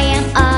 I am